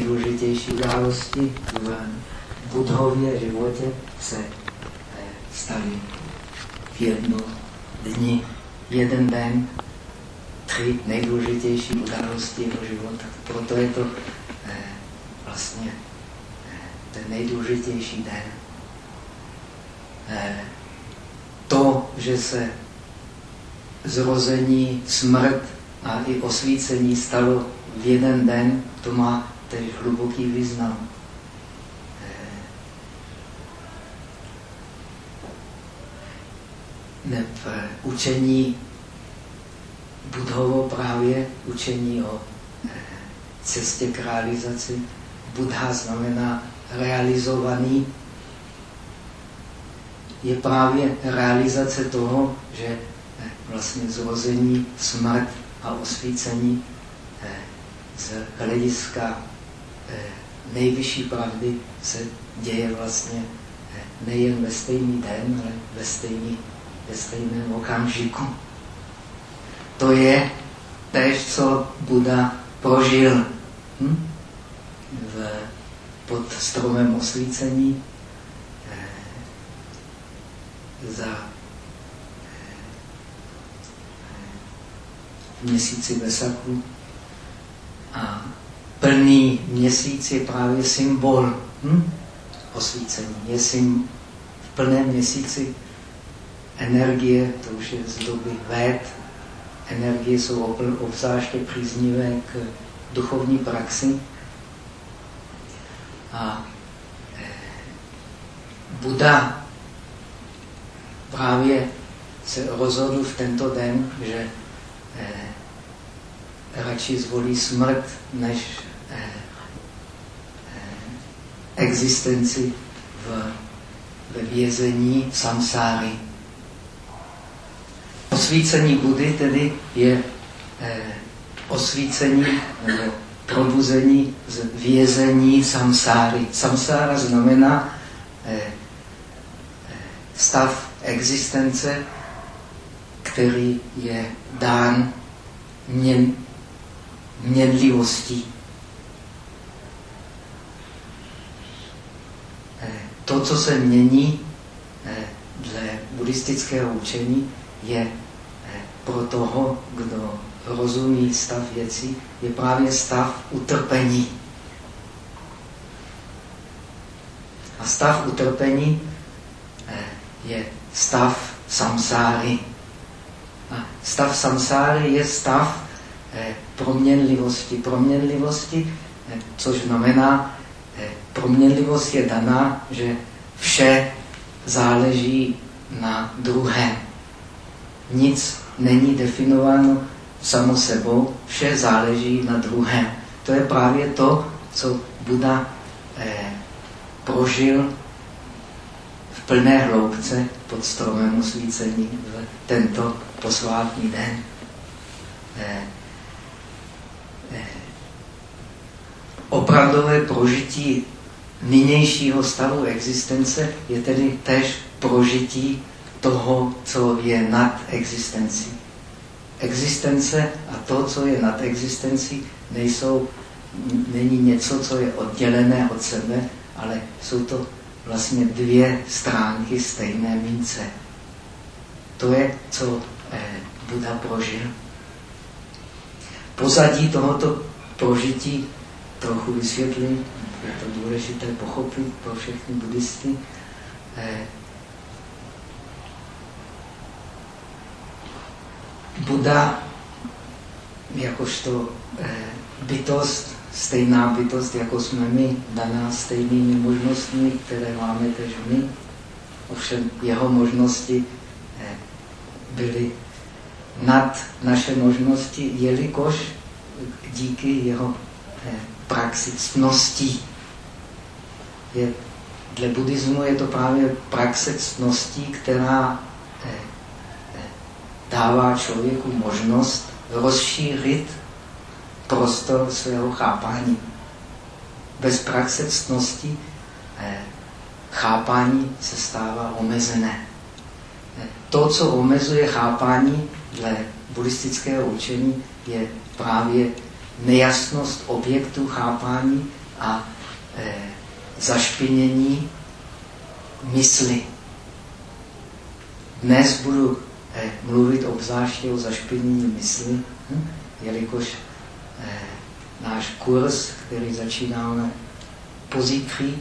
nejdůležitější události v budhově životě se eh, staly v jednu dni, jeden den, tři nejdůležitější události jeho života. Proto je to eh, vlastně eh, ten nejdůležitější den. To, že se zrození, smrt a i osvícení stalo v jeden den, to má tedy hluboký význam. v učení Budhovo právě, učení o eh, cestě k realizaci. Buddha znamená realizovaný. Je právě realizace toho, že eh, vlastně zrození, smrt a osvícení eh, z hlediska nejvyšší pravdy se děje vlastně nejen ve stejný den, ale ve stejný ve stejném okamžiku. To je tež, co Buda prožil hm? v, pod stromem osvícení eh, za eh, měsíci Vesaku. A plný měsíc je právě symbol hm? osvícení. Je sym, v plném měsíci energie, to už je z doby véd, energie jsou obzvláště příznivé k duchovní praxi. A eh, Buda právě se rozhodl v tento den, že eh, radši zvolí smrt, než existenci v, ve vězení samsáry osvícení Budy tedy je eh, osvícení nebo probuzení z vězení samsáry. Samsára znamená eh, eh, stav existence, který je dán měn, měnlivostí. Eh, to, co se mění eh, dle buddhistického učení, je pro toho, kdo rozumí stav věcí, je právě stav utrpení. A stav utrpení eh, je stav samsáry. A stav samsáry je stav eh, proměnlivosti. Proměnlivosti, eh, což znamená, proměnlivost je daná, že vše záleží na druhém. Nic není definováno samo sebou, vše záleží na druhém. To je právě to, co Buda eh, prožil v plné hloubce pod stromem osvícení v tento posvátný den. Eh, opravdové prožití nynějšího stavu existence je tedy tež prožití toho, co je nad existencí. Existence a to, co je nad existencí, nejsou, není něco, co je oddělené od sebe, ale jsou to vlastně dvě stránky stejné mince. To je, co eh, Buda prožil. Pozadí tohoto prožití trochu vysvětlím, je to důležité pochopit pro všechny buddhisty. Eh, Buda jakožto eh, bytost, stejná bytost, jako jsme my, daná stejnými možnostmi, které máme tež my. Ovšem jeho možnosti eh, byly nad naše možnosti, jelikož díky jeho eh, praxi ctností. Je, dle buddhismu je to právě praxe ctností, která dává člověku možnost rozšířit prostor svého chápání. Bez praxe ctnosti eh, chápání se stává omezené. Eh, to, co omezuje chápání dle buddhistického učení, je právě nejasnost objektu chápání a eh, zašpinění mysli. Dnes budu eh, mluvit obzvláště o zašpinění mysli, hm? jelikož eh, náš kurz, který začínáme pozítří,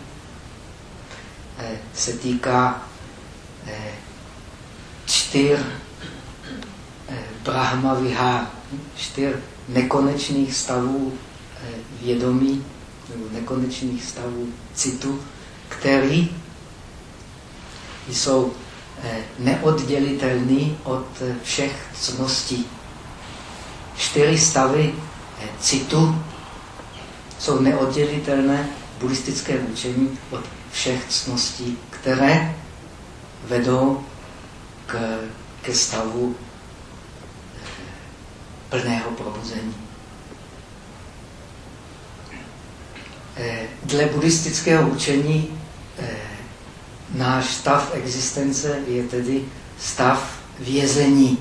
eh, se týká eh, čtyř eh, Brahma hm? čtyř nekonečných stavů eh, vědomí, nebo nekonečných stavů citu, který jsou eh, neoddělitelný od eh, všech cností. Čtyři stavy citu jsou neoddělitelné buddhistické učení od všech cností, které vedou k, ke stavu plného probuzení. Dle buddhistického učení náš stav existence je tedy stav vězení.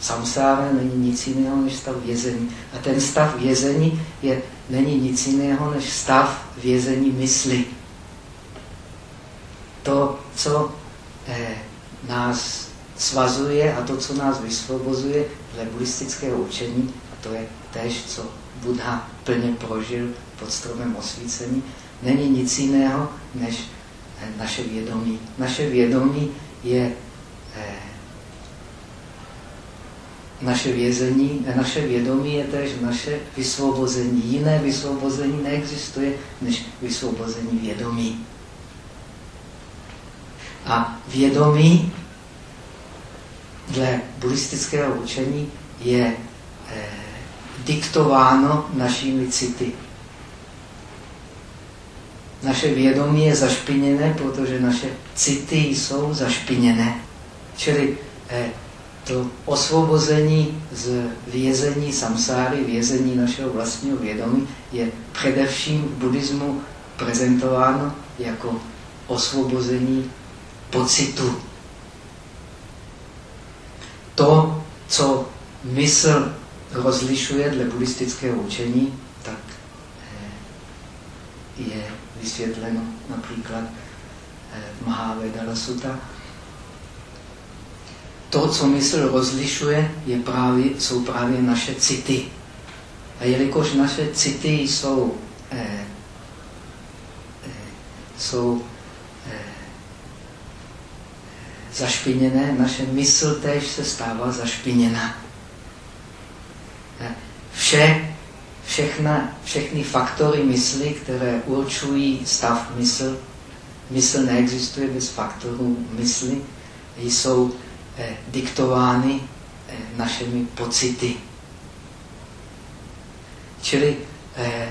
Samsára není nic jiného než stav vězení. A ten stav vězení je, není nic jiného než stav vězení mysli. To, co eh, nás svazuje a to, co nás vysvobozuje dle buddhistického učení, to je tež, co Buddha plně prožil pod stromem osvícení, není nic jiného než naše vědomí. Naše vědomí je eh, naše vězení, naše vědomí je tež naše vysvobození. Jiné vysvobození neexistuje, než vysvobození vědomí. A vědomí dle buddhistického učení je eh, diktováno našimi city. Naše vědomí je zašpiněné, protože naše city jsou zašpiněné. Čili eh, to osvobození z vězení samsáry, vězení našeho vlastního vědomí, je především v buddhismu prezentováno jako osvobození pocitu. To, co mysl rozlišuje dle buddhistického učení, tak eh, je vysvětleno například eh, v Mahavedala Sutta. To, co mysl rozlišuje, je právě, jsou právě naše city. A jelikož naše city jsou, eh, eh, jsou eh, zašpiněné, naše mysl též se stává zašpiněna. Vše všechna, všechny faktory mysli, které určují stav mysl, mysl neexistuje bez faktorů mysli, jsou eh, diktovány eh, našimi pocity. Čili eh,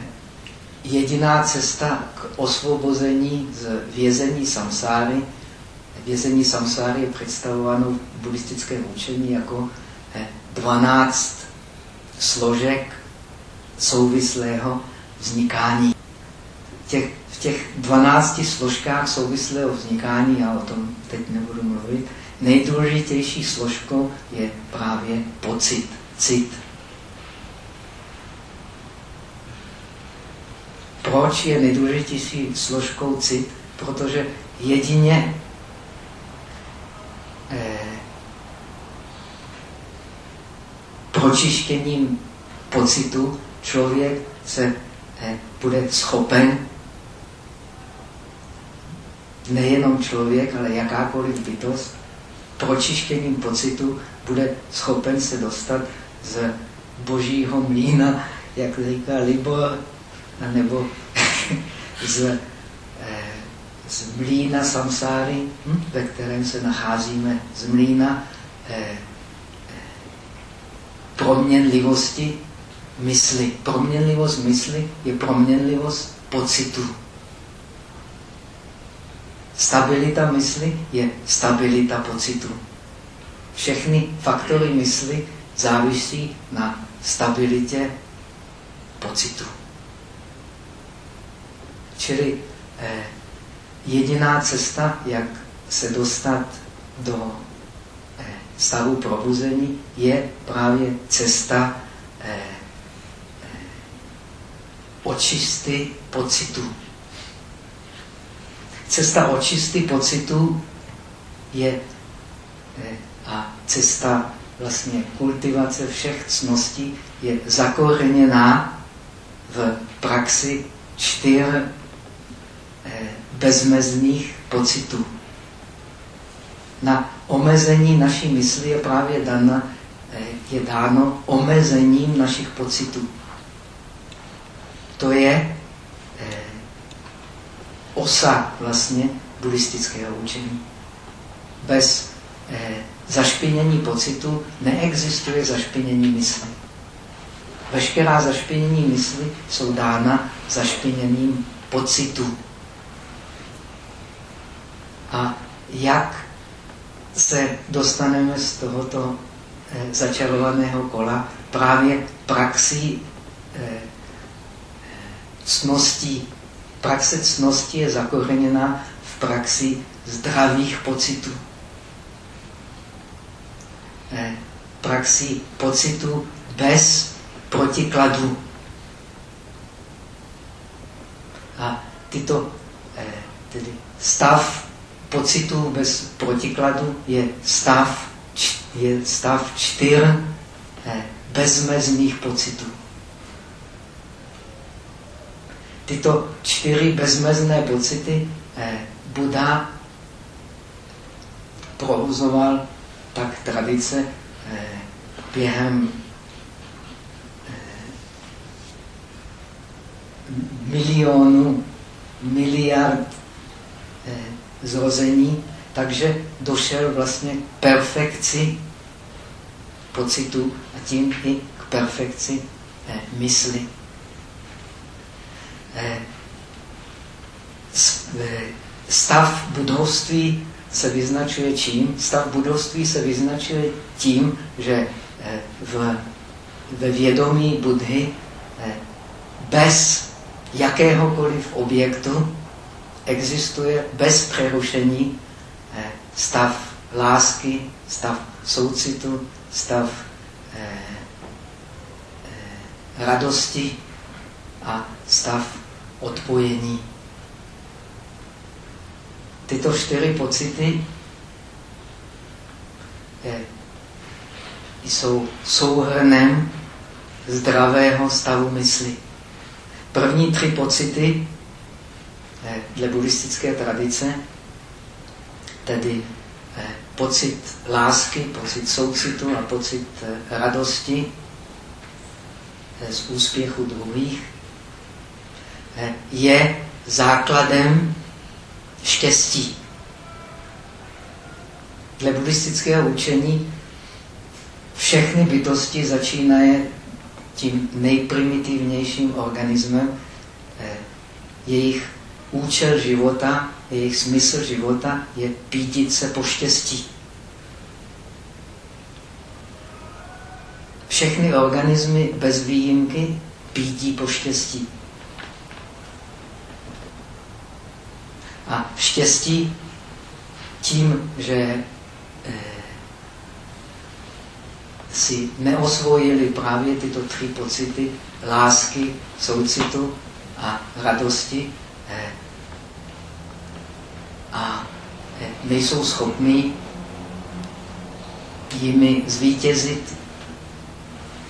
jediná cesta k osvobození z vězení samsáry, vězení samsáry je představováno v buddhistickém učení jako eh, 12 složek souvislého vznikání. Těch, v těch 12 složkách souvislého vznikání, já o tom teď nebudu mluvit, nejdůležitější složkou je právě pocit, cit. Proč je nejdůležitější složkou cit? Protože jedině eh, pročištěním pocitu člověk se eh, bude schopen, nejenom člověk, ale jakákoliv bytost, pročištěním pocitu bude schopen se dostat z božího mlína, jak říká Libor, nebo z, eh, z mlína samsáry, hm, ve kterém se nacházíme, z mlína eh, proměnlivosti, mysli. Proměnlivost mysli je proměnlivost pocitu. Stabilita mysli je stabilita pocitu. Všechny faktory mysli závisí na stabilitě pocitu. Čili eh, jediná cesta, jak se dostat do eh, stavu probuzení, je právě cesta eh, očisty pocitu. Cesta očisty pocitu je eh, a cesta vlastně kultivace všech cností je zakoreněná v praxi čtyř eh, bezmezných pocitů. Na omezení naší mysli je právě dána, eh, je dáno omezením našich pocitů. To je eh, osa vlastně buddhistického učení. Bez zašpinění pocitu neexistuje zašpinění mysli. Veškerá zašpinění mysli jsou dána zašpiněním pocitu. A jak se dostaneme z tohoto eh, začarovaného kola právě praxí eh, cností. Praxe cnosti je zakořeněna v praxi zdravých pocitů. Eh, praxi pocitu bez protikladu. A tyto, eh, tedy stav pocitu bez protikladu je stav, je stav čtyř eh, bezmezných pocitů. Tyto čtyři bezmezné pocity eh, Buddha provozoval tak tradice během milionů, miliard eh, zrození, takže došel vlastně k perfekci pocitu a tím i k perfekci eh, mysli. Eh, eh stav budovství se vyznačuje čím? Stav budovství se vyznačuje tím, že eh, v, ve vědomí Budhy eh, bez jakéhokoliv objektu existuje bez přerušení eh, stav lásky, stav soucitu, stav eh, eh, radosti a stav odpojení. Tyto čtyři pocity jsou souhrnem zdravého stavu mysli. První tři pocity dle buddhistické tradice, tedy eh, pocit lásky, pocit soucitu a pocit eh, radosti z úspěchu druhých, je základem štěstí. Dle buddhistického učení všechny bytosti začínají tím nejprimitivnějším organismem, eh, jejich účel života, jejich smysl života je pídit se po štěstí. Všechny organismy bez výjimky pídí po štěstí. A štěstí tím, že eh, si neosvojili právě tyto tři pocity lásky, soucitu a radosti a eh, nejsou schopní jimi zvítězit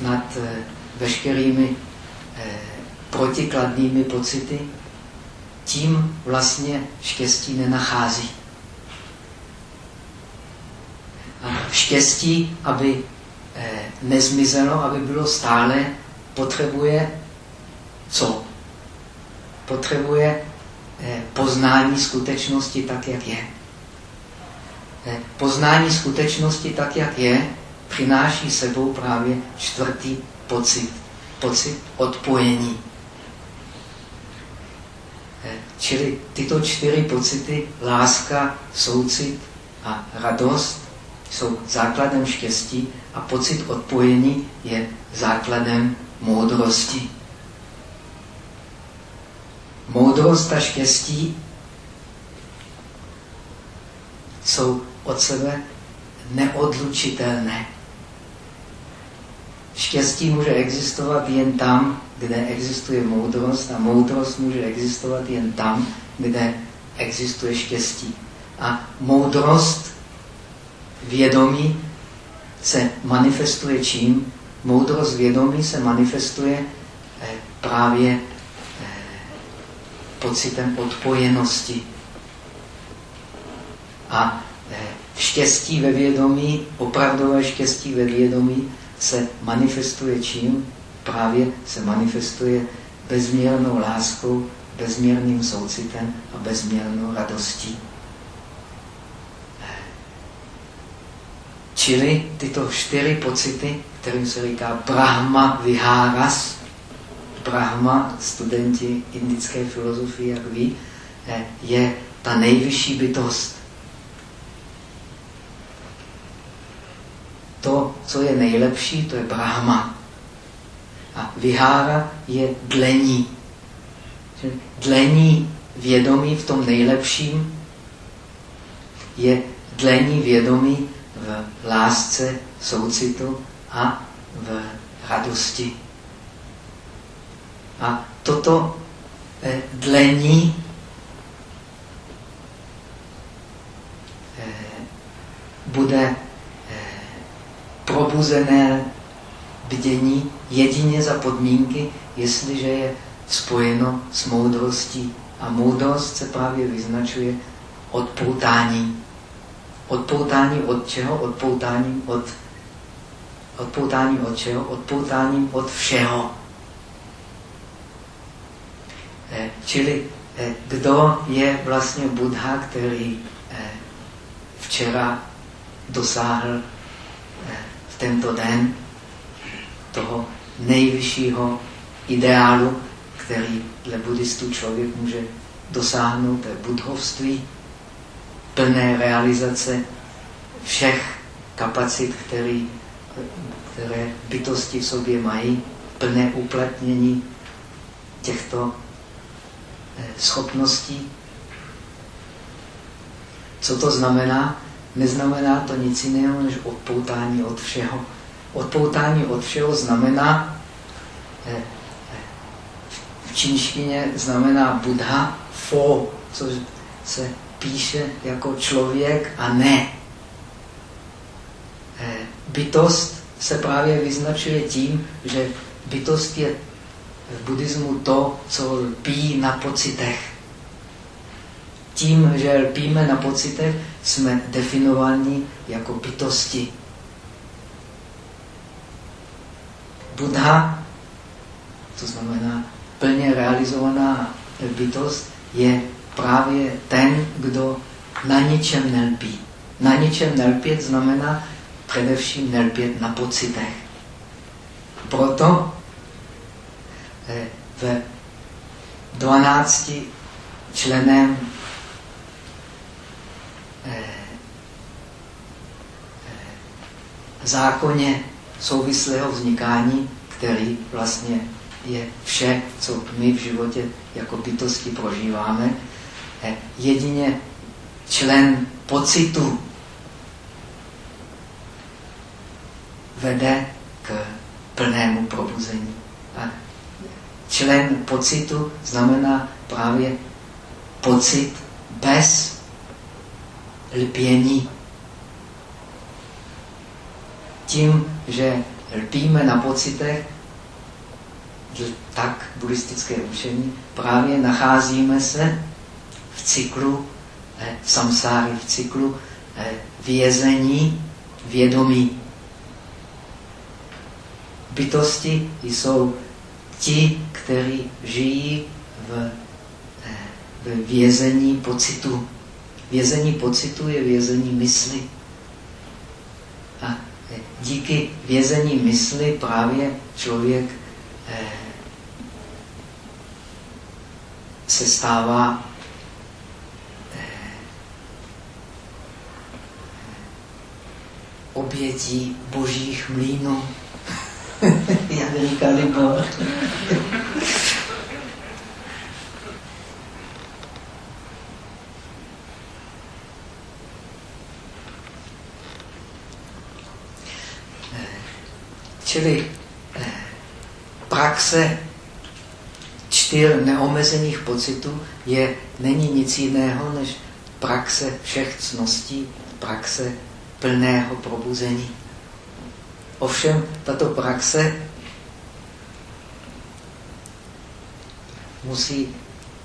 nad eh, veškerými protikladnými pocity, tím vlastně štěstí nenachází. A štěstí, aby nezmizelo, aby bylo stále, potřebuje co? Potřebuje poznání skutečnosti tak, jak je. Eh, poznání skutečnosti tak, jak je, přináší sebou právě čtvrtý pocit. Pocit odpojení. Čili tyto čtyři pocity, láska, soucit a radost, jsou základem štěstí a pocit odpojení je základem moudrosti. Moudrost a štěstí jsou od sebe neodlučitelné. štěstí může existovat jen tam, kde existuje moudrost a moudrost může existovat jen tam, kde existuje štěstí. A moudrost vědomí se manifestuje čím? Moudrost vědomí se manifestuje eh, právě pocitem odpojenosti. A eh, štěstí ve vědomí, opravdové štěstí ve vědomí se manifestuje čím? Právě se manifestuje bezměrnou láskou, bezměrným soucitem a bezměrnou radostí. Čili tyto čtyři pocity, kterým se říká Brahma Viharas, Brahma, studenti indické filozofie, jak ví, eh, je ta nejvyšší bytost. To, co je nejlepší, to je Brahma. A Vihara je dlení. Dlení vědomí v tom nejlepším je dlení vědomí v lásce, soucitu a v radosti. A toto eh, dlení eh, bude eh, probuzené bdění jedině za podmínky, jestliže je spojeno s moudrostí. A moudrost se právě vyznačuje odpoutání. Odpoutání od čeho? Odpoutání od, odpoutání od čeho? Odpoutání od všeho. Eh, čili eh, kdo je vlastně Buddha, který eh, včera dosáhl v tento den toho nejvyššího ideálu, který dle buddhistů člověk může dosáhnout, je budhovství, plné realizace všech kapacit, který, které bytosti v sobě mají, plné uplatnění těchto schopností. Co to znamená? Neznamená to nic jiného, než odpoutání od všeho. Odpoutání od všeho znamená, eh, eh, v čínštině znamená Buddha, fo, což se píše jako člověk a ne. Eh, bytost se právě vyznačuje tím, že bytost je v buddhismu to, co lpí na pocitech. Tím, že lpíme na pocitech, jsme definováni jako bytosti. Buddha, to znamená plně realizovaná bytost, je právě ten, kdo na ničem nelpí. Na ničem nelpět znamená především nelpět na pocitech. Proto v 12 členem eh, eh, zákoně souvislého vznikání, který vlastně je vše, co my v životě jako bytosti prožíváme, jedině člen pocitu vede k plnému probuzení. A člen pocitu znamená právě pocit bez lpění. Tím, že lpíme na pocitech, tak buddhistické učení, právě nacházíme se v cyklu eh, samsáry, v cyklu eh, vězení vědomí. Bytosti jsou ti, kteří žijí v, eh, v vězení pocitu. Vězení pocitu je vězení mysli. A eh, díky vězení mysli právě člověk eh, se stává obětí božích mlínů. Jak říká Libor. Čili praxe čtyř neomezených pocitů je, není nic jiného než praxe všech cností, praxe plného probuzení. Ovšem, tato praxe musí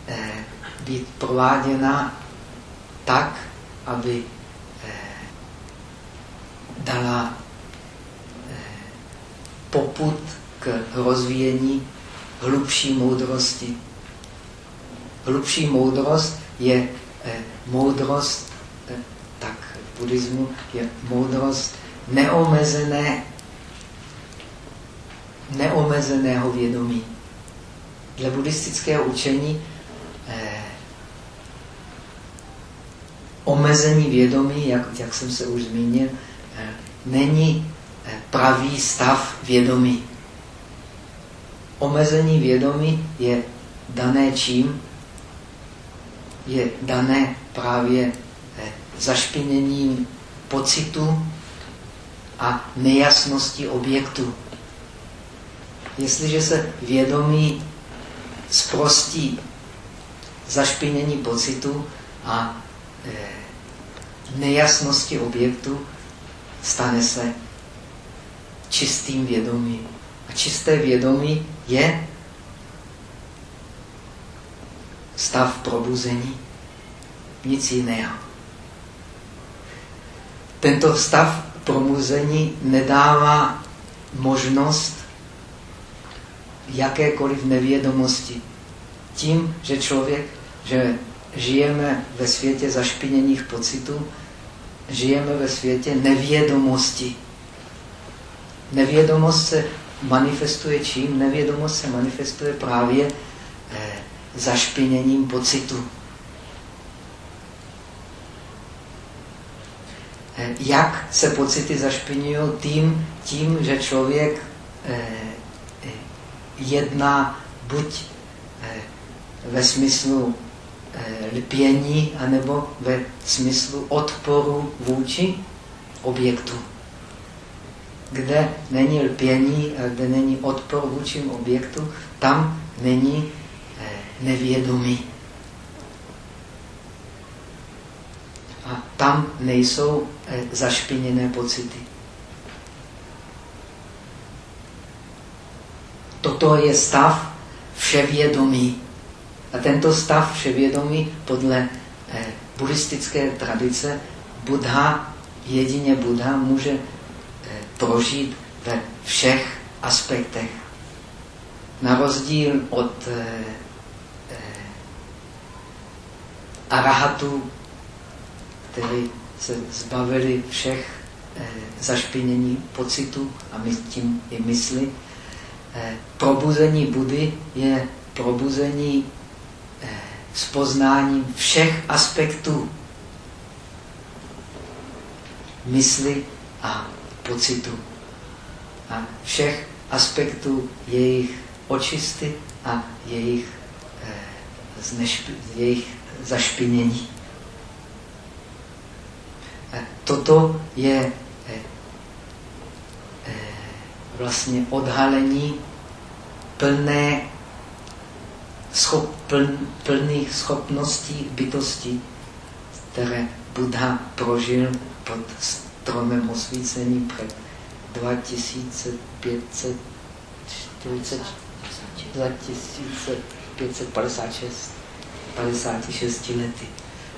eh, být prováděna tak, aby eh, dala eh, poput k rozvíjení hlubší moudrosti. Hlubší moudrost je eh, moudrost, eh, tak v buddhismu je moudrost neomezené, neomezeného vědomí. Dle buddhistického učení eh, omezení vědomí, jak, jak jsem se už zmínil, eh, není eh, pravý stav vědomí. Omezení vědomí je dané čím? Je dané právě eh, zašpiněním pocitu a nejasnosti objektu. Jestliže se vědomí zprostí zašpinění pocitu a e, nejasnosti objektu, stane se čistým vědomím. A čisté vědomí je stav probuzení. Nic jiného. Tento stav probuzení nedává možnost jakékoliv nevědomosti. Tím, že člověk, že žijeme ve světě zašpiněných pocitů, žijeme ve světě nevědomosti. Nevědomost se manifestuje čím? Nevědomost se manifestuje právě eh, zašpiněním pocitu. Eh, jak se pocity zašpiňují? Tím, tím, že člověk eh, jedná buď eh, ve smyslu eh, lpění, anebo ve smyslu odporu vůči objektu. Kde není lpění a kde není odpor vůči objektu, tam není eh, nevědomí. A tam nejsou zašpiněné pocity. Toto je stav vševědomí. A tento stav vševědomí podle eh, buddhistické tradice Buddha, jedině Buddha, může eh, prožít ve všech aspektech. Na rozdíl od eh, eh, arahatů, kteří se zbavili všech eh, zašpinění pocitů a my tím i mysli, probuzení Budy je probuzení eh, s poznáním všech aspektů mysli a pocitu. A všech aspektů jejich očisty a jejich, eh, jejich zašpinění. Toto je vlastně odhalení plné schop, pln, plných schopností bytosti, které Buddha prožil pod stromem osvícení před 2540, 2556 56 lety.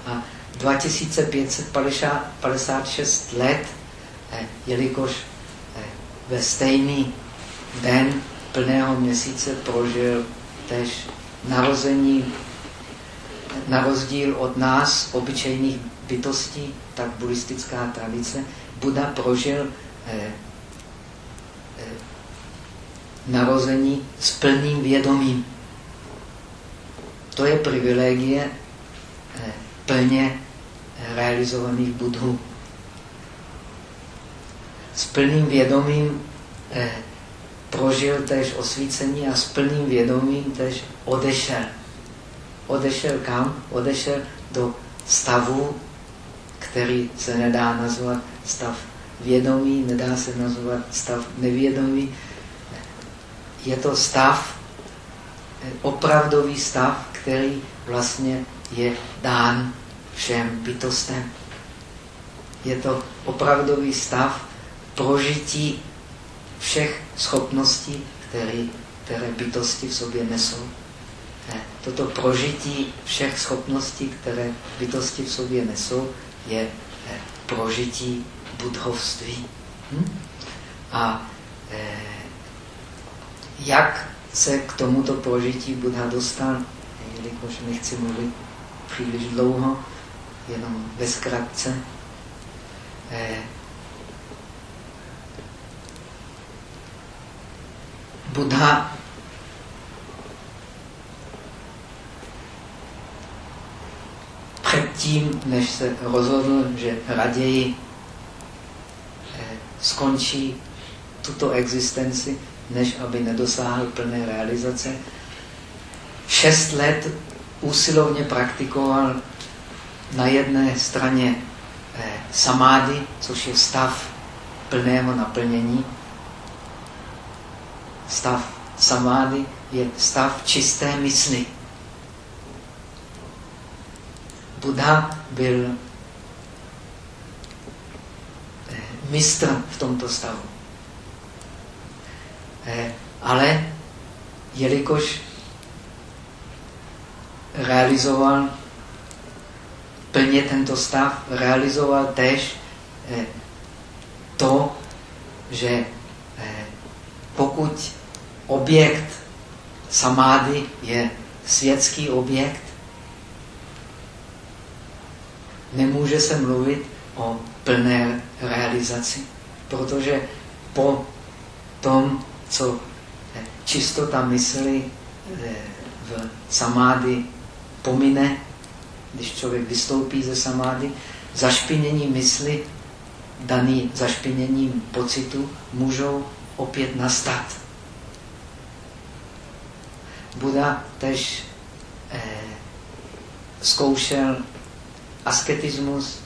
A 2556 let, eh, jelikož ve stejný den plného měsíce prožil tež narození, na rozdíl od nás, obyčejných bytostí, tak buddhistická tradice, Buda prožil eh, eh, narození s plným vědomím. To je privilegie eh, plně realizovaných budhů s plným vědomím eh, prožil tež osvícení a s plným vědomím tež odešel. Odešel kam? Odešel do stavu, který se nedá nazvat stav vědomí, nedá se nazvat stav nevědomí. je to stav, opravdový stav, který vlastně je dán všem bytostem. Je to opravdový stav prožití všech schopností, které, které bytosti v sobě nesou. Toto prožití všech schopností, které bytosti v sobě nesou, je prožití budhovství. Hm? A eh, jak se k tomuto prožití Buddha dostal, jelikož nechci mluvit příliš dlouho, jenom ve zkratce. Eh, Buddha předtím, než se rozhodl, že raději eh, skončí tuto existenci, než aby nedosáhl plné realizace. Šest let úsilovně praktikoval na jedné straně eh, samády, což je stav plného naplnění. Stav samády je stav čisté mysli. Buddha byl eh, mistr v tomto stavu. Eh, ale jelikož realizoval plně tento stav, realizoval tež eh, to, že pokud objekt samády je světský objekt, nemůže se mluvit o plné realizaci, protože po tom, co čistota mysli eh, v samády pomine, když člověk vystoupí ze samády, zašpinění mysli, daný zašpiněním pocitu, můžou opět nastat. Buda tež eh, zkoušel asketismus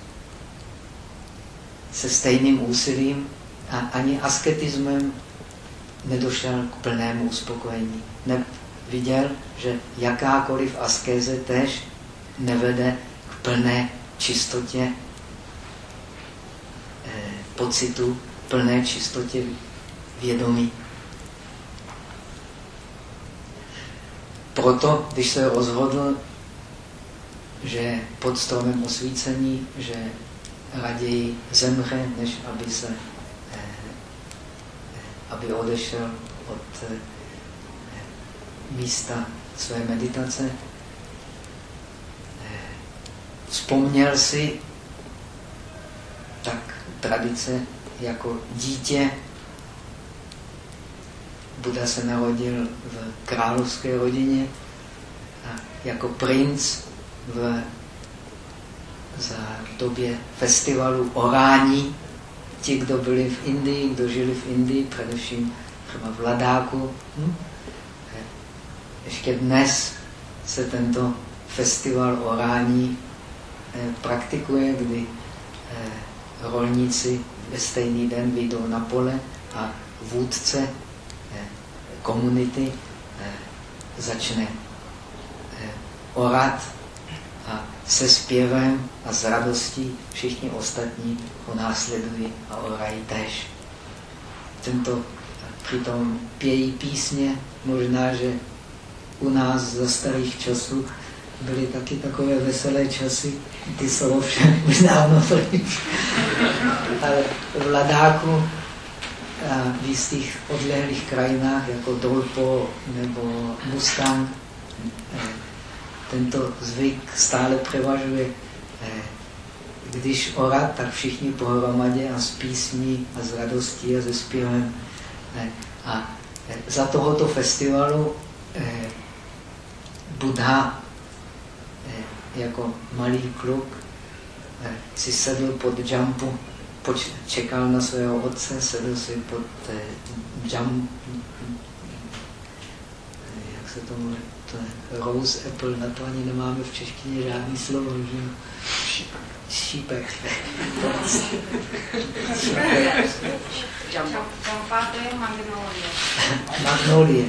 se stejným úsilím a ani asketismem nedošel k plnému uspokojení. Ne, viděl, že jakákoliv askéze tež nevede k plné čistotě eh, pocitu, plné čistotě vědomí. Proto, když se rozhodl že pod stromem osvícení, že raději zemře, než aby se eh, aby odešel od eh, místa své meditace. Eh, vzpomněl si tak tradice jako dítě. Buda se narodil v královské rodině a jako princ v, za době festivalu Orání. Ti, kdo byli v Indii, kdo žili v Indii, především třeba v Ladáku. Hm? Ještě dnes se tento festival Orání eh, praktikuje, kdy eh, rolníci ve stejný den vyjdou na pole a vůdce komunity začne orat a se zpěvem a s radostí všichni ostatní ho následují a orají tež. Tento přitom pějí písně, možná, že u nás za starých časů byly taky takové veselé časy, ty jsou ovšem už dávno pryč. Ale v Ladáku a v jistých odlehlých krajinách, jako Dolpo nebo Mustang, tento zvyk stále převažuje. Eh, když orat, tak všichni pohromadě a s písní a s radostí a se zpěvem. Eh, a eh, za tohoto festivalu Buddha jako malý kluk si sedl pod jumpu, čekal na svého otce, sedl si pod jump, jak se to mluví, to je rose apple, na to ani nemáme v češtině žádný slovo. Že? Šípek. To je magnolie. Magnolie.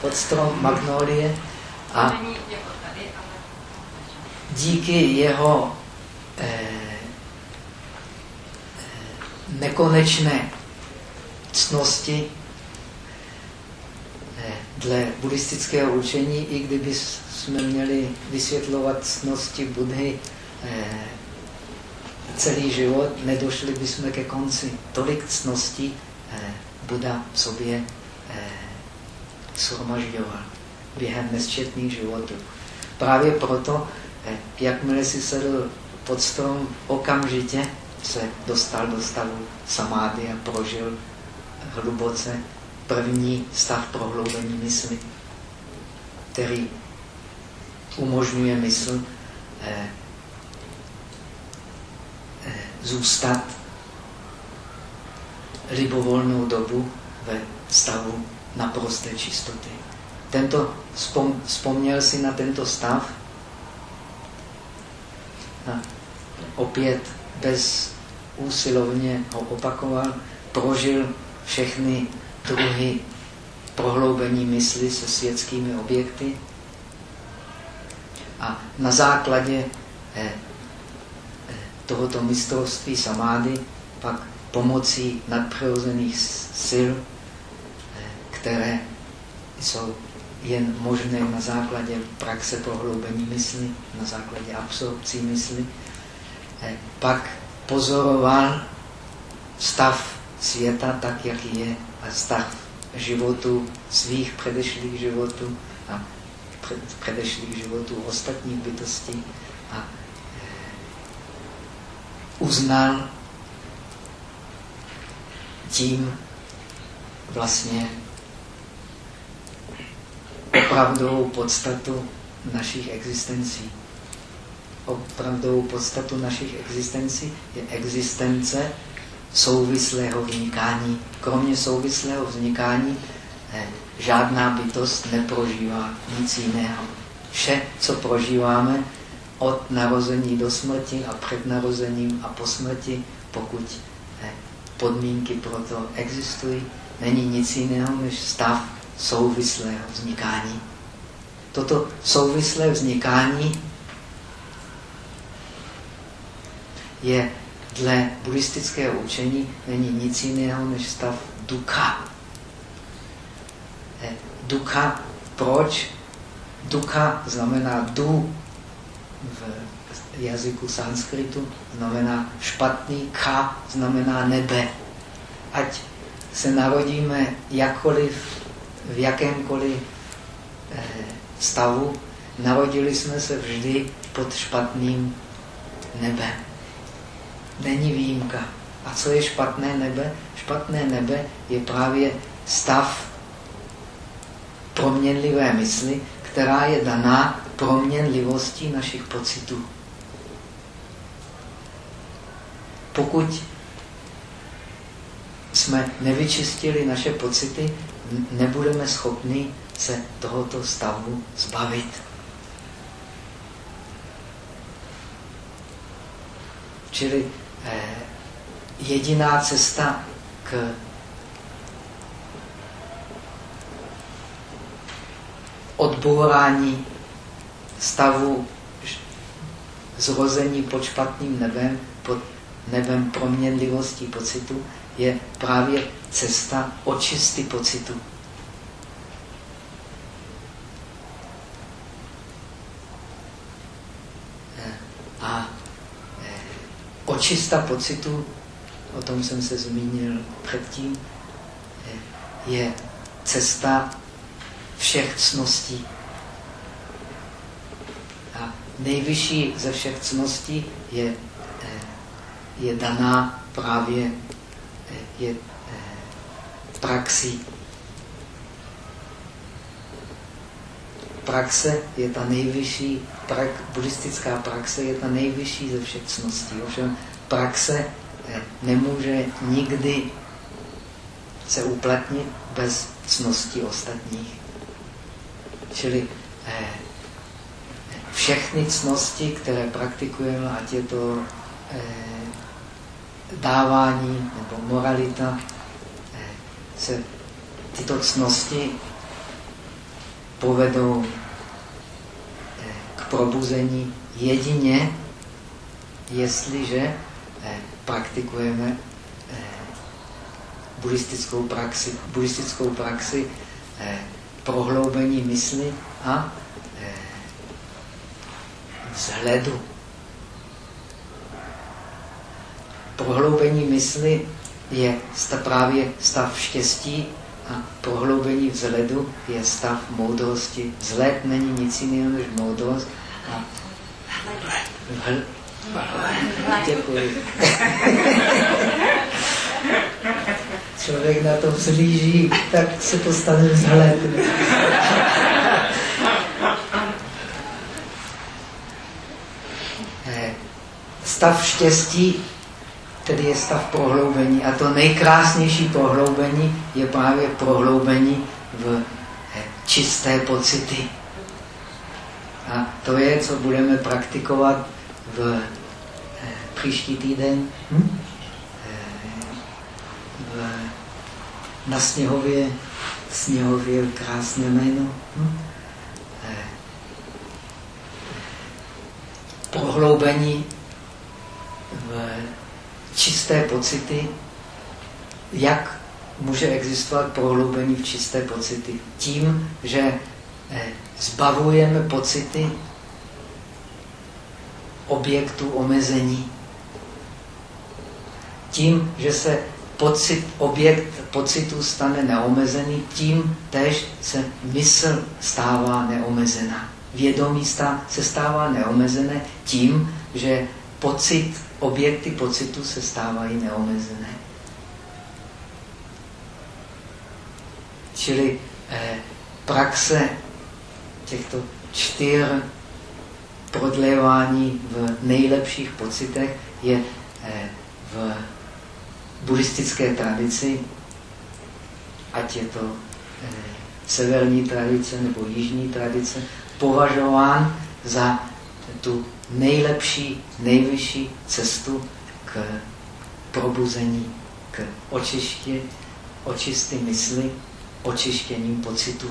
Pod strom magnolie. A jako díky jeho eh, eh, nekonečné cnosti dle buddhistického učení, i kdyby jsme měli vysvětlovat cnosti Budhy celý život, nedošli bychom ke konci. Tolik cností Buda v sobě shromažďoval během nesčetných životů. Právě proto, jakmile si sedl pod strom, okamžitě se dostal do stavu samády a prožil hluboce první stav prohloubení mysli, který umožňuje mysl eh, eh, zůstat libovolnou dobu ve stavu naprosté čistoty. Tento, vzpom, vzpomněl si na tento stav a opět bez úsilovně ho opakoval, prožil všechny druhy prohloubení mysli se světskými objekty. A na základě eh, eh, tohoto mistrovství samády pak pomocí nadpřirozených sil, eh, které jsou jen možné na základě praxe prohloubení mysli, na základě absorpcí mysli, pak pozoroval stav světa tak, jaký je a stav životu svých předešlých životů a předešlých životů ostatních bytostí a uznal tím vlastně opravdovou podstatu našich existencí. Opravdovou podstatu našich existencí je existence souvislého vznikání. Kromě souvislého vznikání eh, žádná bytost neprožívá nic jiného. Vše, co prožíváme od narození do smrti a před narozením a po smrti, pokud eh, podmínky pro to existují, není nic jiného než stav souvislého vznikání. Toto souvislé vznikání je dle buddhistického učení není nic jiného než stav ducha. Eh, ducha, proč? Ducha znamená du v jazyku sanskritu, znamená špatný, ka znamená nebe. Ať se narodíme jakkoliv v jakémkoliv eh, stavu, narodili jsme se vždy pod špatným nebem. Není výjimka. A co je špatné nebe? Špatné nebe je právě stav proměnlivé mysli, která je daná proměnlivostí našich pocitů. Pokud jsme nevyčistili naše pocity, nebudeme schopni se tohoto stavu zbavit. Čili jediná cesta k odbourání stavu zrození pod špatným nebem, pod nebem proměnlivosti pocitu, je právě cesta očisty pocitu. A eh, očista pocitu, o tom jsem se zmínil předtím, je cesta všech cností. A nejvyšší ze všech cností je, je daná právě je praxi. Praxe je ta nejvyšší, prak, buddhistická praxe je ta nejvyšší ze všech cností. Ovšem praxe eh, nemůže nikdy se uplatnit bez cností ostatních. Čili eh, všechny cnosti, které praktikujeme, ať je to eh, dávání nebo moralita, se tyto cnosti povedou k probuzení jedině, jestliže praktikujeme eh, buddhistickou praxi, buddhistickou praxi eh, prohloubení mysli a eh, vzhledu. Prohloubení mysli je stav, právě stav štěstí a prohloubení vzhledu je stav moudrosti. Vzhled není nic jiného než moudrost. A. Děkuji. Člověk na to vzlíží, tak se to stane vzhled. Eh, stav štěstí, tedy je stav prohloubení. A to nejkrásnější prohloubení je právě prohloubení v eh, čisté pocity. A to je, co budeme praktikovat v eh, příští týden. Hm? V, na Sněhově, Sněhově krásné jméno. Hm? prohloubení v čisté pocity, jak může existovat prohloubení v čisté pocity? Tím, že eh, zbavujeme pocity objektu omezení. Tím, že se pocit, objekt pocitu stane neomezený, tím tež se mysl stává neomezená vědomí se stává neomezené tím, že pocit, objekty pocitu se stávají neomezené. Čili eh, praxe těchto čtyř prodlévání v nejlepších pocitech je eh, v buddhistické tradici, ať je to eh, severní tradice nebo jižní tradice, považován za tu nejlepší, nejvyšší cestu k probuzení, k očiště, očistý mysli, očištěním pocitu.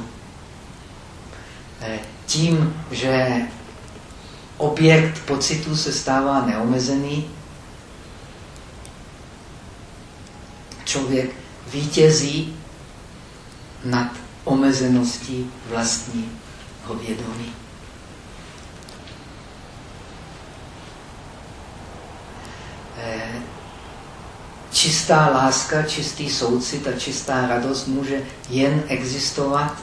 Eh, tím, že objekt pocitu se stává neomezený, člověk vítězí nad omezeností vlastní vědomí. Eh, čistá láska, čistý soucit a čistá radost může jen existovat,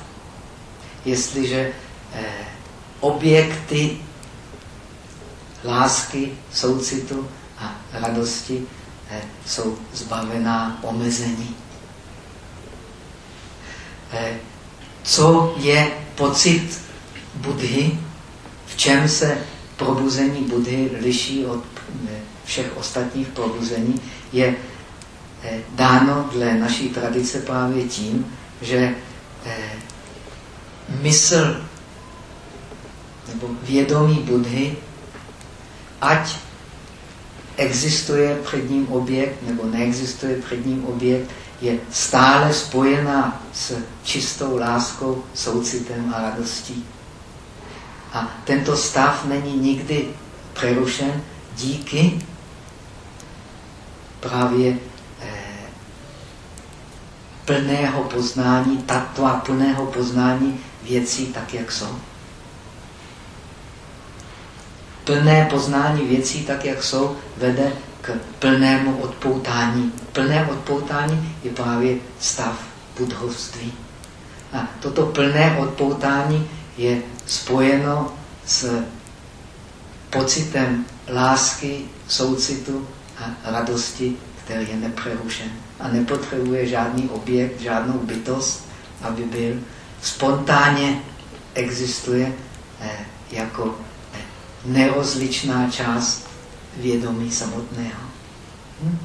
jestliže eh, objekty lásky, soucitu a radosti eh, jsou zbavená omezení. Co je pocit Budhy, v čem se probuzení Budhy liší od všech ostatních probuzení, je eh, dáno dle naší tradice právě tím, že eh, mysl nebo vědomí Budhy, ať existuje před ním objekt nebo neexistuje před ním objekt, je stále spojená s čistou láskou, soucitem a radostí. A tento stav není nikdy přerušen díky právě eh, plného poznání, tatva plného poznání věcí tak, jak jsou. Plné poznání věcí tak, jak jsou, vede k plnému odpoutání. Plné odpoutání je právě stav budhovství. A toto plné odpoutání je spojeno s pocitem lásky, soucitu a radosti, který je nepřerušen. A nepotřebuje žádný objekt, žádnou bytost, aby byl. Spontánně existuje eh, jako nerozličná část vědomí samotného. Hm?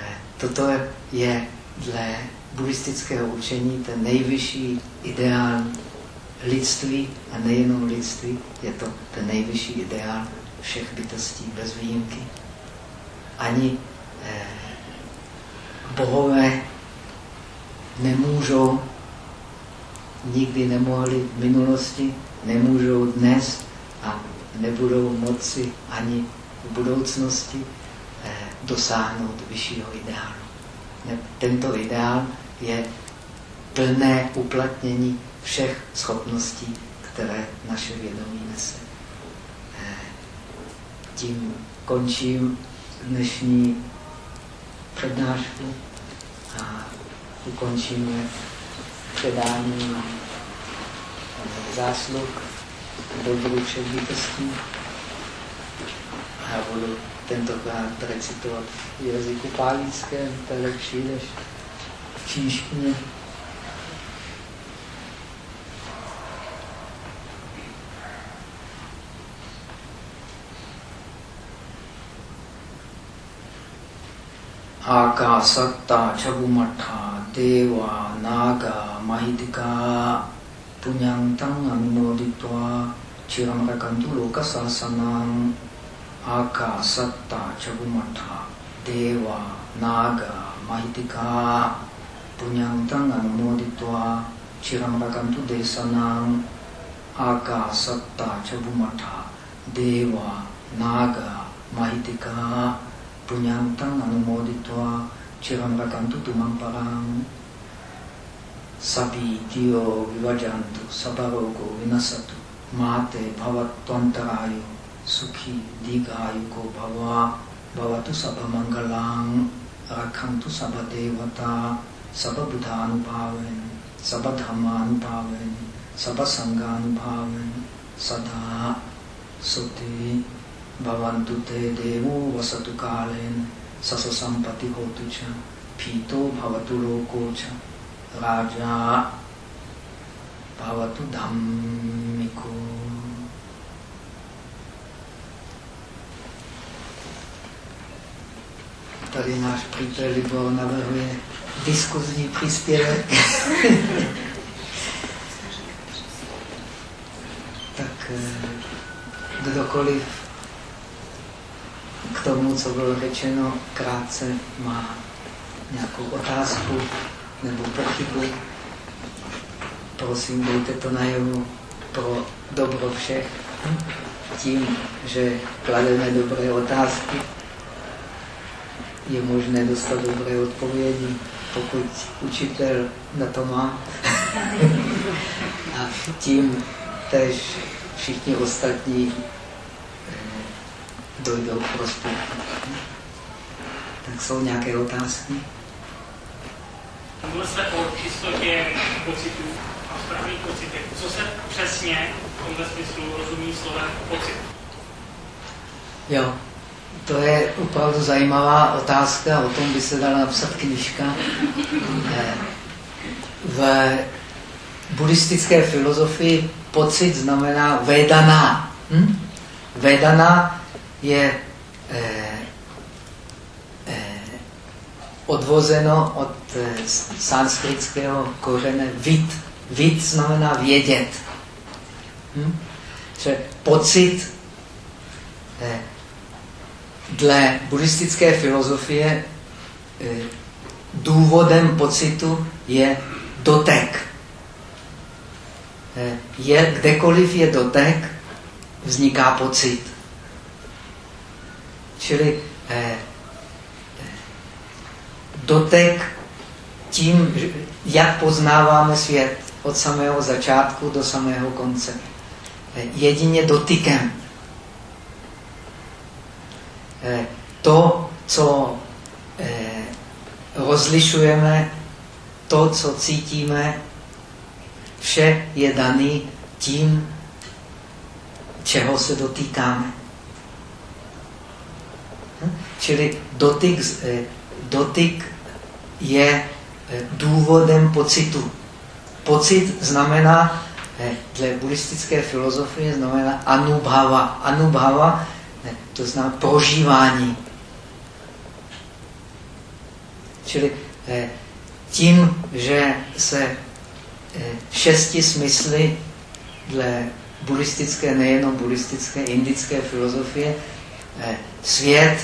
Eh, toto je dle buddhistického učení ten nejvyšší ideál lidství a nejenom lidství, je to ten nejvyšší ideál všech bytostí bez výjimky. Ani eh, bohové nemůžou, nikdy nemohli v minulosti, nemůžou dnes a nebudou moci ani v budoucnosti eh, dosáhnout vyššího ideálu. Tento ideál je plné uplatnění všech schopností, které naše vědomí nese. Eh, tím končím dnešní přednášku a ukončíme předání zásluh dobru všech bytostí. Já budu tentokrát recitovat v jazyku pálickém, to je lepší než v čínštině. Akasata Chabumatha Deva Naga Mahidika Punyantang Aminoditva Chiramrakantu Lokasasanam Akasata Chabumatha Deva Naga Mahidika Punyantang Aminoditva Chiramrakantu Desanam Akasata Chabumatha Deva Naga Mahidika सभी दियो विभजंतु सबरोगो विनसतु माते भवत्वंतरायु सुखी दीर्घायु को भवा भवतु सब मंगलां रखंतु सब देवता सब बुधानुभावेन सब धर्मानुभावेन सब संगानुभावेन सदा सुति भवन्तु ते देवो वसतु कालेन ससु संपत्ति होतु च भीतो भवतु लोको च Raja Pavatu Dhammiku. Tady náš přítel Libor navrhuje diskuzní příspěvek. tak eh, kdokoliv k tomu, co bylo řečeno, krátce má nějakou otázku nebo pochybu. Prosím, dejte to najevo pro dobro všech. Tím, že klademe dobré otázky, je možné dostat dobré odpovědi, pokud učitel na to má. A tím tež všichni ostatní dojdou k prospěchu. Tak jsou nějaké otázky? Mluvil jste o čistotě pocitů a správných pocitech. Co se přesně v tomto smyslu rozumí slovem pocit? Jo, to je opravdu zajímavá otázka, o tom by se dala napsat knižka. Eh, v buddhistické filozofii pocit znamená vedaná. Hm? Vedaná je eh, odvozeno od eh, sanskritského kořene vid. Vid znamená vědět. Hm? Že pocit eh, dle buddhistické filozofie eh, důvodem pocitu je dotek. Eh, je, kdekoliv je dotek, vzniká pocit. Čili eh, dotek tím, jak poznáváme svět od samého začátku do samého konce. Jedině dotykem. Eh, to, co eh, rozlišujeme, to, co cítíme, vše je daný tím, čeho se dotýkáme. Čili dotyk, eh, dotyk je eh, důvodem pocitu. Pocit znamená, eh, dle buddhistické filozofie, znamená anubhava. Anubhava, to znamená prožívání. Čili tím, že se šesti smysly dle buddhistické, nejenom buddhistické, indické filozofie, eh, svět,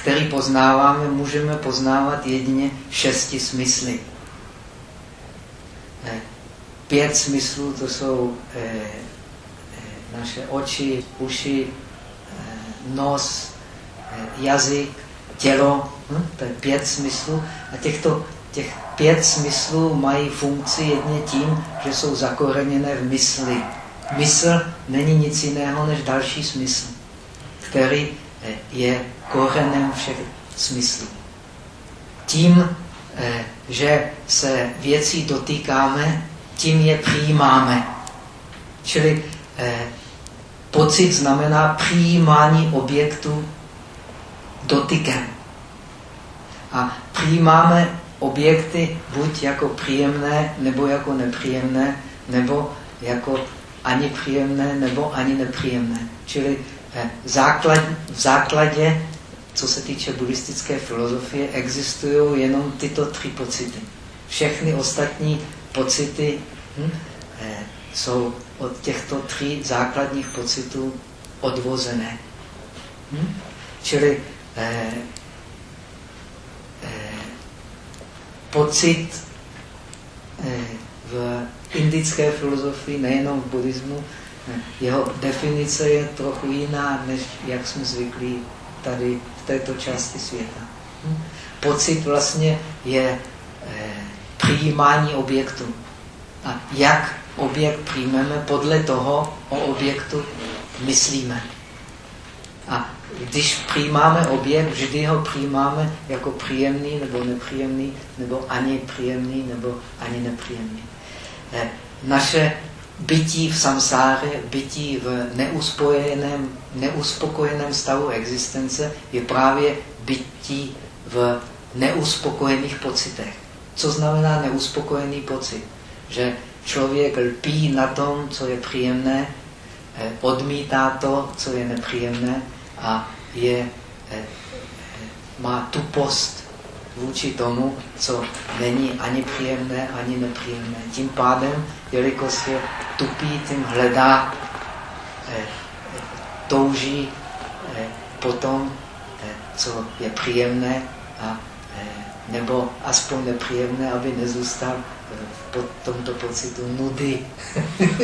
který poznáváme, můžeme poznávat jedině šesti smysly. Eh, pět smyslů to jsou naše oči, uši, nos, jazyk, tělo, hm? to je pět smyslů. A těchto těch pět smyslů mají funkci jedně tím, že jsou zakoreněné v mysli. Mysl není nic jiného než další smysl, který eh, je korenem všech smyslů. Tím, eh, že se věcí dotýkáme, tím je přijímáme. Čili eh, pocit znamená přijímání objektu dotykem. A přijímáme objekty buď jako příjemné, nebo jako nepříjemné, nebo jako ani příjemné, nebo ani nepříjemné. Čili eh, základ, v základě, co se týče buddhistické filozofie, existují jenom tyto tři pocity. Všechny ostatní pocity hm, eh, jsou od těchto tří základních pocitů odvozené. Hm? Čili eh, eh, pocit eh, v indické filozofii, nejenom v buddhismu, eh, jeho definice je trochu jiná, než jak jsme zvyklí tady v této části světa. Hm? Pocit vlastně je eh, přijímání objektu. A jak objekt přijmeme, podle toho o objektu myslíme. A když přijímáme objekt, vždy ho přijímáme jako příjemný nebo nepříjemný, nebo ani příjemný nebo ani nepříjemný. Eh, naše bytí v samsáře, bytí v neuspojeném, neuspokojeném stavu existence je právě bytí v neuspokojených pocitech. Co znamená neuspokojený pocit? Že člověk lpí na tom, co je příjemné, eh, odmítá to, co je nepříjemné a je, eh, má tupost vůči tomu, co není ani příjemné, ani nepříjemné. Tím pádem, jelikož je tupý, tím hledá, eh, touží potom, co je příjemné a nebo aspoň nepříjemné, aby nezůstal pod tomto pocitu nudy.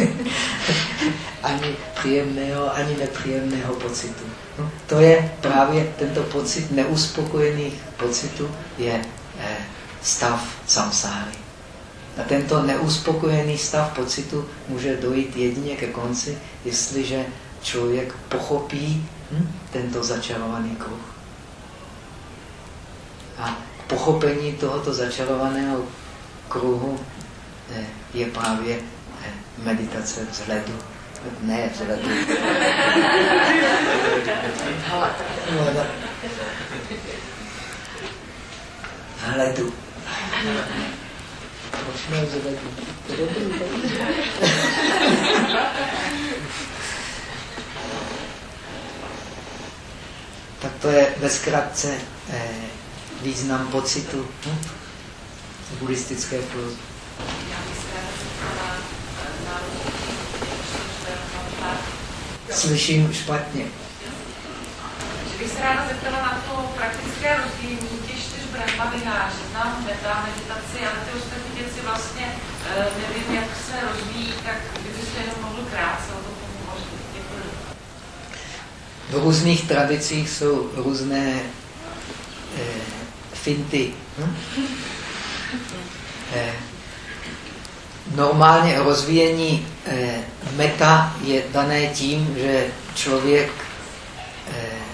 ani příjemného, ani nepříjemného pocitu. No, to je právě tento pocit neuspokojených pocitů, je eh, stav samsáry. A tento neuspokojený stav pocitu může dojít jedině ke konci, jestliže člověk pochopí hm, tento začarovaný kruh. A pochopení tohoto začarovaného kruhu eh, je právě eh, meditace vzhledu. Ne vzhledu. Vzhledu. Proč ne vzhledu? tak to je ve zkratce eh, význam pocitu hm? buddhistické filozofie. Slyším špatně. Že bych se ráda zeptala na to praktické rozvíjení těch brahmavinář. Znám meta, meditaci, ale ty ostatní věci vlastně eh, nevím, jak se rozvíjí, tak kdybyste jenom mohl krátce o tom hovořit. Děkuji. V různých tradicích jsou různé eh, finty. Hm? Eh, normálně rozvíjení eh, meta je dané tím, že člověk eh,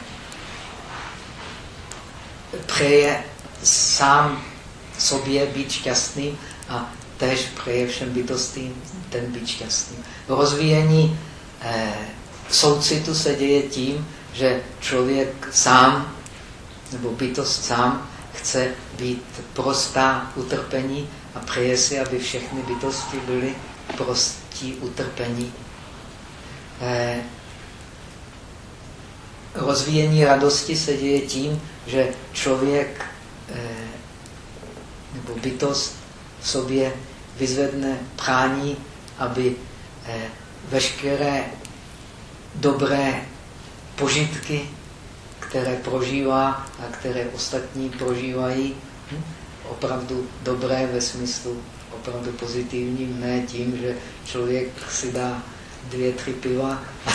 přeje sám sobě být šťastný a tež přeje všem bytostím ten být šťastný. Rozvíjení soucitu se děje tím, že člověk sám nebo bytost sám chce být prostá utrpení a přeje si, aby všechny bytosti byly prostí utrpení. Eh, rozvíjení radosti se děje tím, že člověk eh, nebo bytost v sobě vyzvedne prání, aby eh, veškeré dobré požitky, které prožívá a které ostatní prožívají, hm? opravdu dobré ve smyslu opravdu pozitivním, ne tím, že člověk si dá dvě, tři piva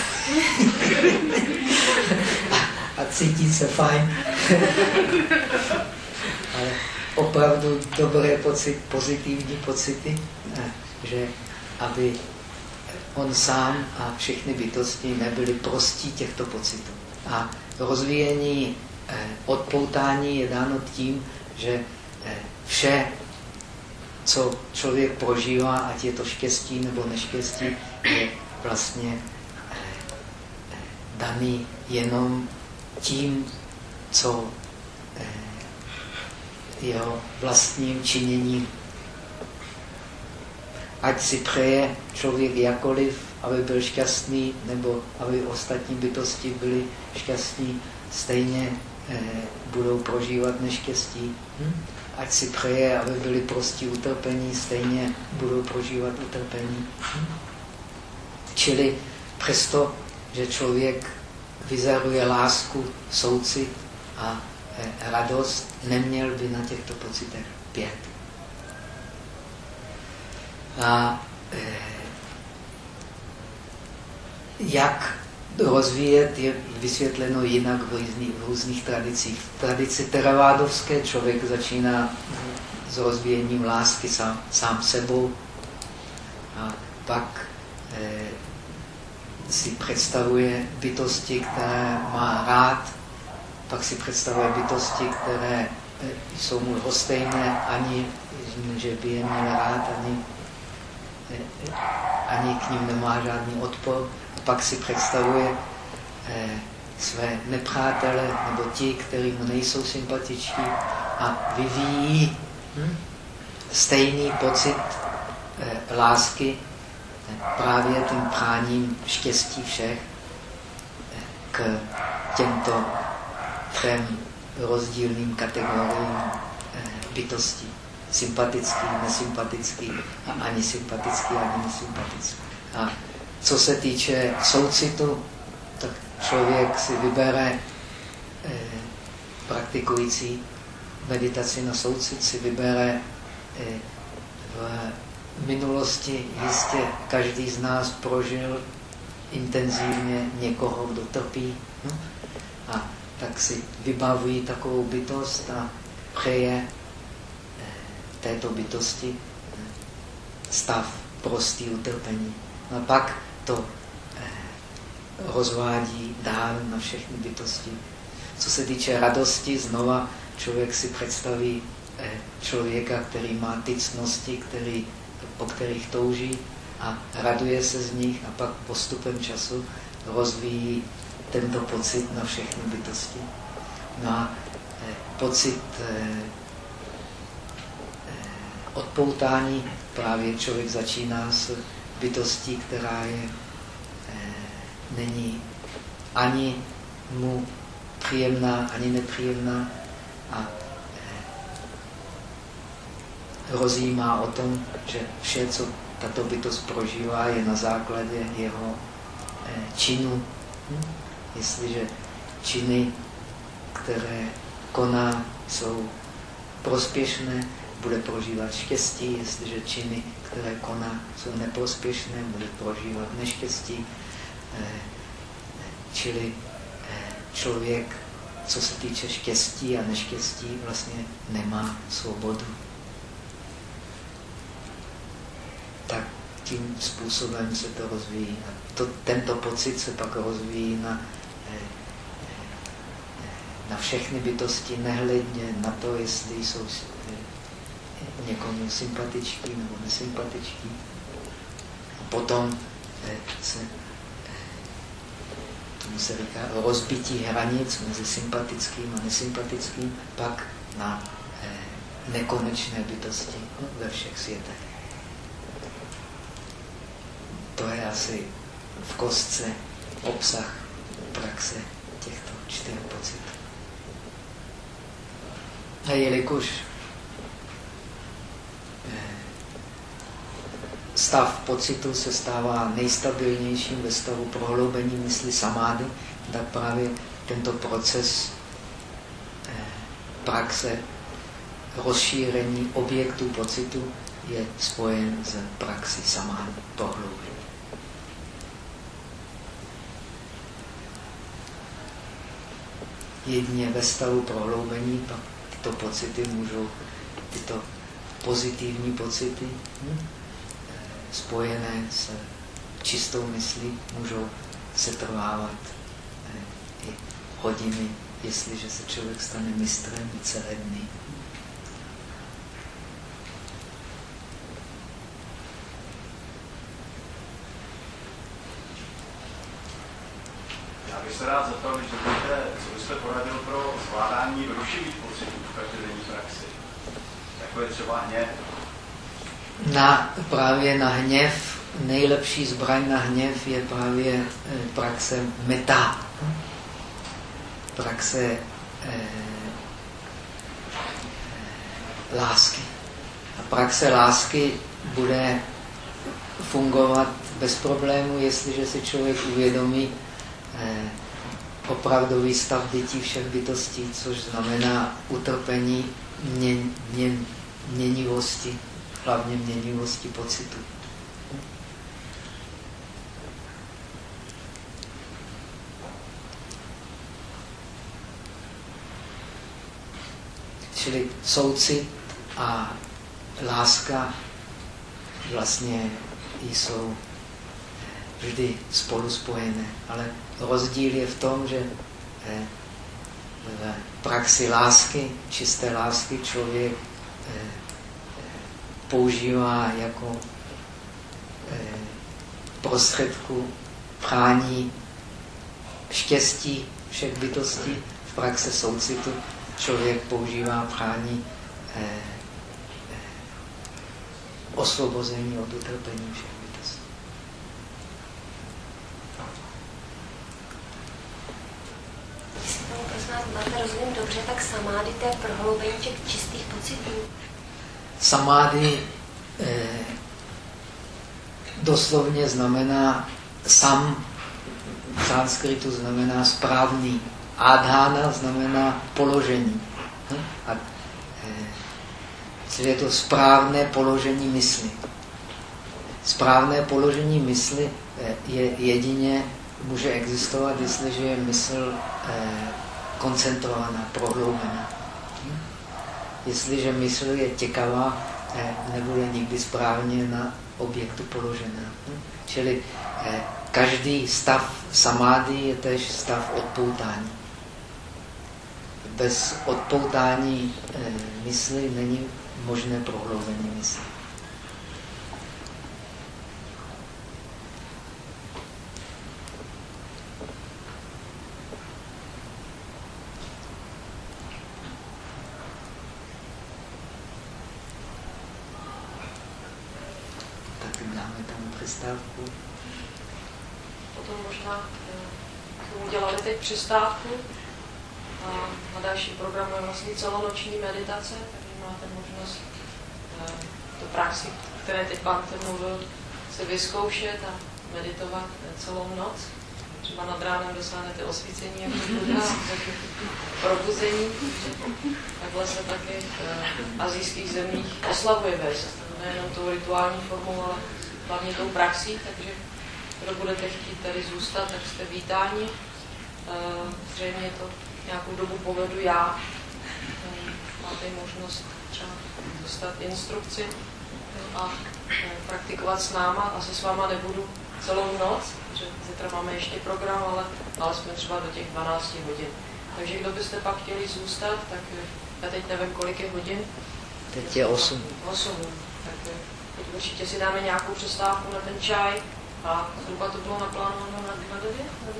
a cítí se fajn. Ale opravdu dobré pocit, pozitivní pocity, že aby on sám a všechny bytosti nebyly prostí těchto pocitů. A rozvíjení eh, odpoutání je dáno tím, že eh, vše, co člověk prožívá, ať je to štěstí nebo neštěstí, je vlastně eh, daný jenom tím, co jeho vlastním činěním. Ať si přeje člověk jakoliv, aby byl šťastný, nebo aby ostatní bytosti byly šťastní, stejně eh, budou prožívat neštěstí. Hm? Ať si přeje, aby byli prostí utrpení, stejně budou prožívat utrpení. Hm? Čili přesto, že člověk vyzaruje lásku, soucit a radost, neměl by na těchto pocitech pět. A eh, jak rozvíjet je vysvětleno jinak v různých, v různých tradicích. V tradici teravádovské člověk začíná s rozvíjením lásky sám, sám sebou a pak eh, si představuje bytosti, které má rád pak si představuje bytosti, které eh, jsou mu hostejné, ani že by je měl rád, ani, eh, ani k ním nemá žádný odpor. A pak si představuje eh, své nepřátele nebo ti, kteří mu nejsou sympatičtí a vyvíjí hm, stejný pocit lásky právě tím práním štěstí všech k těmto třem rozdílným kategoriím eh, bytostí. Sympatický, nesympatický a ani sympatický, ani nesympatický. A co se týče soucitu, tak člověk si vybere eh, praktikující meditaci na soucit, si vybere eh, v minulosti jistě každý z nás prožil intenzivně někoho, kdo trpí. Hm? A tak si vybavují takovou bytost a přeje eh, této bytosti eh, stav prostý utrpení. A pak to eh, rozvádí dál na všechny bytosti. Co se týče radosti, znova člověk si představí člověka, který má ty cnosti, který, po kterých touží a raduje se z nich a pak postupem času rozvíjí tento pocit na všechny bytosti. No a eh, pocit eh, eh, odpoutání právě člověk začíná s bytostí, která je, není ani mu příjemná, ani nepříjemná a rozjímá o tom, že vše, co tato bytost prožívá, je na základě jeho činu. Jestliže činy, které koná, jsou prospěšné, bude prožívat štěstí, jestliže činy, které koná, jsou neprospěšné, bude prožívat neštěstí. Eh, čili eh, člověk, co se týče štěstí a neštěstí, vlastně nemá svobodu. Tak tím způsobem se to rozvíjí. A to, tento pocit se pak rozvíjí na na všechny bytosti, nehledně na to, jestli jsou eh, někomu sympatičtí nebo nesympatičtí. A potom eh, se eh, tomu se říká rozbití hranic mezi sympatickým a nesympatickým, pak na nekonečné bytosti no, ve všech světech. To je asi v kostce obsah praxe těchto čtyř pocitů. A jelikož eh, stav pocitu se stává nejstabilnějším ve stavu prohloubení mysli samády, tak právě tento proces eh, praxe rozšíření objektů pocitu je spojen s praxi samády, prohloubení. Jedině ve stavu prohloubení pak tyto pocity můžou, tyto pozitivní pocity hm, spojené s čistou myslí, můžou se trvávat eh, i hodiny, jestliže se člověk stane mistrem celé dny. Já bych se rád zeptal, když dovolíte, co byste poradil pro zvládání rušivých pocitů v každodenní praxi? Jako je třeba hněv. Na, právě na hněv, nejlepší zbraň na hněv je právě eh, praxe meta. Praxe eh, lásky. A praxe lásky bude fungovat bez problému, jestliže si člověk uvědomí eh, opravdový stav dětí všech bytostí, což znamená utrpení mě, mě, měnivosti, hlavně měnivosti pocitu. Čili soucit a láska vlastně jsou vždy spolu spojené. Ale rozdíl je v tom, že eh, v praxi lásky, čisté lásky, člověk používá jako eh, prostředku prání štěstí všech bytostí. V praxe soucitu člověk používá prání osvobození od utrpení všech bytostí. Jestli tomu prosím vás máte rozumím dobře, tak samády to je prohloubení těch čistých Samády eh, doslovně znamená sam, v sanskritu znamená správný. Adhána znamená položení. Hm? A, eh, je to správné položení mysli. Správné položení mysli eh, je jedině může existovat, jestliže je mysl eh, koncentrovaná, prohloubená. Jestliže mysl je těkavá, eh, nebude nikdy správně na objektu položená. Hm? Čili eh, každý stav samády je tež stav odpoutání. Bez odpoutání eh, mysli není možné prohloubení mysli. Tak dáme tam přestávku. Potom možná jsme udělali teď přestávku a na další program je vlastně celonoční meditace, takže máte možnost eh, tu praxi, které teď vám mluvil, se vyzkoušet a meditovat celou noc. Třeba nad ránem dosáhnete osvícení jako Buddha, probuzení. Takhle se taky v azijských zemích oslavuje vest. Nejenom tou rituální formou, ale hlavně tou praxí, takže kdo budete chtít tady zůstat, tak jste vítáni. Zřejmě to nějakou dobu povedu já. Máte možnost třeba dostat instrukci a praktikovat s náma. Asi s váma nebudu celou noc, protože zítra máme ještě program, ale, ale jsme třeba do těch 12 hodin. Takže kdo byste pak chtěli zůstat, tak já teď nevím, kolik je hodin. Teď je 8. 8. Určitě si dáme nějakou přestávku na ten čaj a zhruba to bylo naplánováno na, na 9 nebo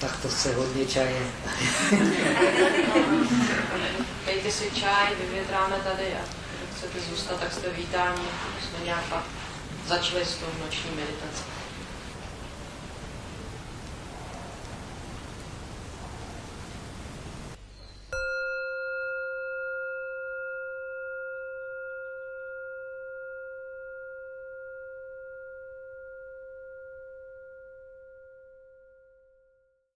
Tak to chce hodně čaje. Pejte si čaj, vyvětráme tady a když chcete zůstat, tak jste vítáni. Jsme nějak začali s tou noční meditací.